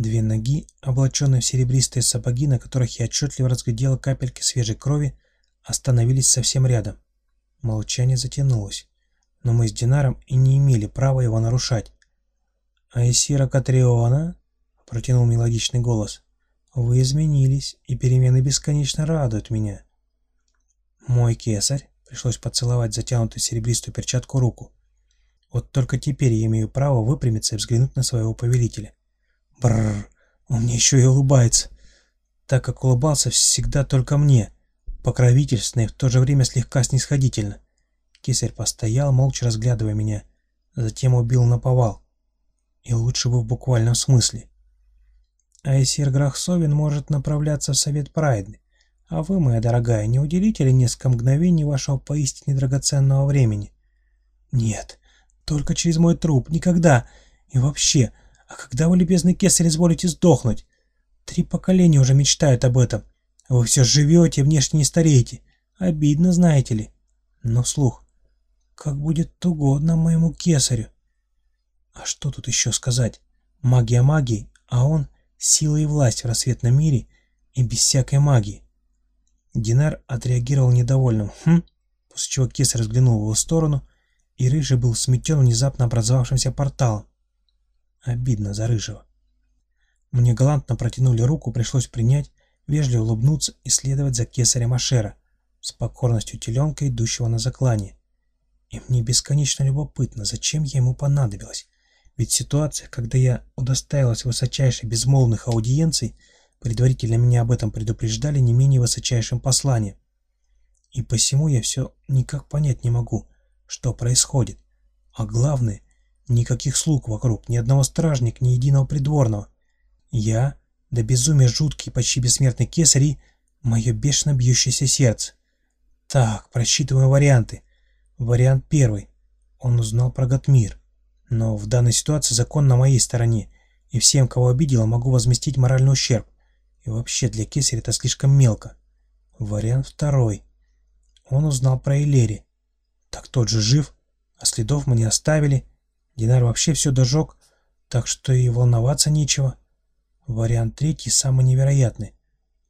Две ноги, облаченные в серебристые сапоги, на которых я отчетливо разглядела капельки свежей крови, остановились совсем рядом. Молчание затянулось, но мы с Динаром и не имели права его нарушать. «Айсира Катриона?» — протянул мелодичный голос. «Вы изменились, и перемены бесконечно радуют меня». «Мой кесарь?» — пришлось поцеловать затянутую серебристую перчатку руку. «Вот только теперь я имею право выпрямиться и взглянуть на своего повелителя». Бррр, он мне еще и улыбается, так как улыбался всегда только мне, покровительственно и в то же время слегка снисходительно. Кесарь постоял, молча разглядывая меня, затем убил на повал. И лучше бы в буквальном смысле. Айсир Грахсовин может направляться в Совет Прайды, а вы, моя дорогая, не уделите ли несколько мгновений вашего поистине драгоценного времени? Нет, только через мой труп, никогда. И вообще, а когда вы, любезный кесарь, изволите сдохнуть? Три поколения уже мечтают об этом. Вы все живете, внешне не стареете. Обидно, знаете ли. Но вслух. Как будет угодно моему кесарю. А что тут еще сказать? Магия магии, а он — сила и власть в рассветном мире и без всякой магии. Динар отреагировал недовольным «хм», после чего кесарь взглянул в его сторону, и Рыжий был сметен внезапно образовавшимся порталом. Обидно за Рыжего. Мне галантно протянули руку, пришлось принять, вежливо улыбнуться и следовать за кесарем Ашера, с покорностью теленка, идущего на заклание. И мне бесконечно любопытно, зачем я ему понадобилась. Ведь ситуация, когда я удостоилась высочайшей безмолвных аудиенций, предварительно меня об этом предупреждали не менее высочайшим посланием. И посему я все никак понять не могу, что происходит. А главное, Никаких слуг вокруг, ни одного стражника, ни единого придворного. Я, да безумие жуткий, почти бессмертный кесарь и мое бешено бьющееся сердце. Так, просчитываем варианты. Вариант первый. Он узнал про Гатмир. Но в данной ситуации закон на моей стороне, и всем, кого обидела, могу возместить моральный ущерб. И вообще для кесаря это слишком мелко. Вариант второй. Он узнал про Элери. Так тот же жив, а следов мы не оставили, Динар вообще все дожег, так что и волноваться нечего. Вариант третий самый невероятный.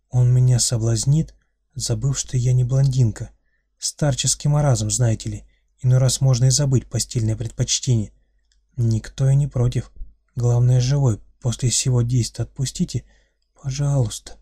Он меня соблазнит, забыв, что я не блондинка. Старческий маразм, знаете ли. Иной раз можно и забыть постельное предпочтение. Никто и не против. Главное, живой. После всего действия отпустите, пожалуйста.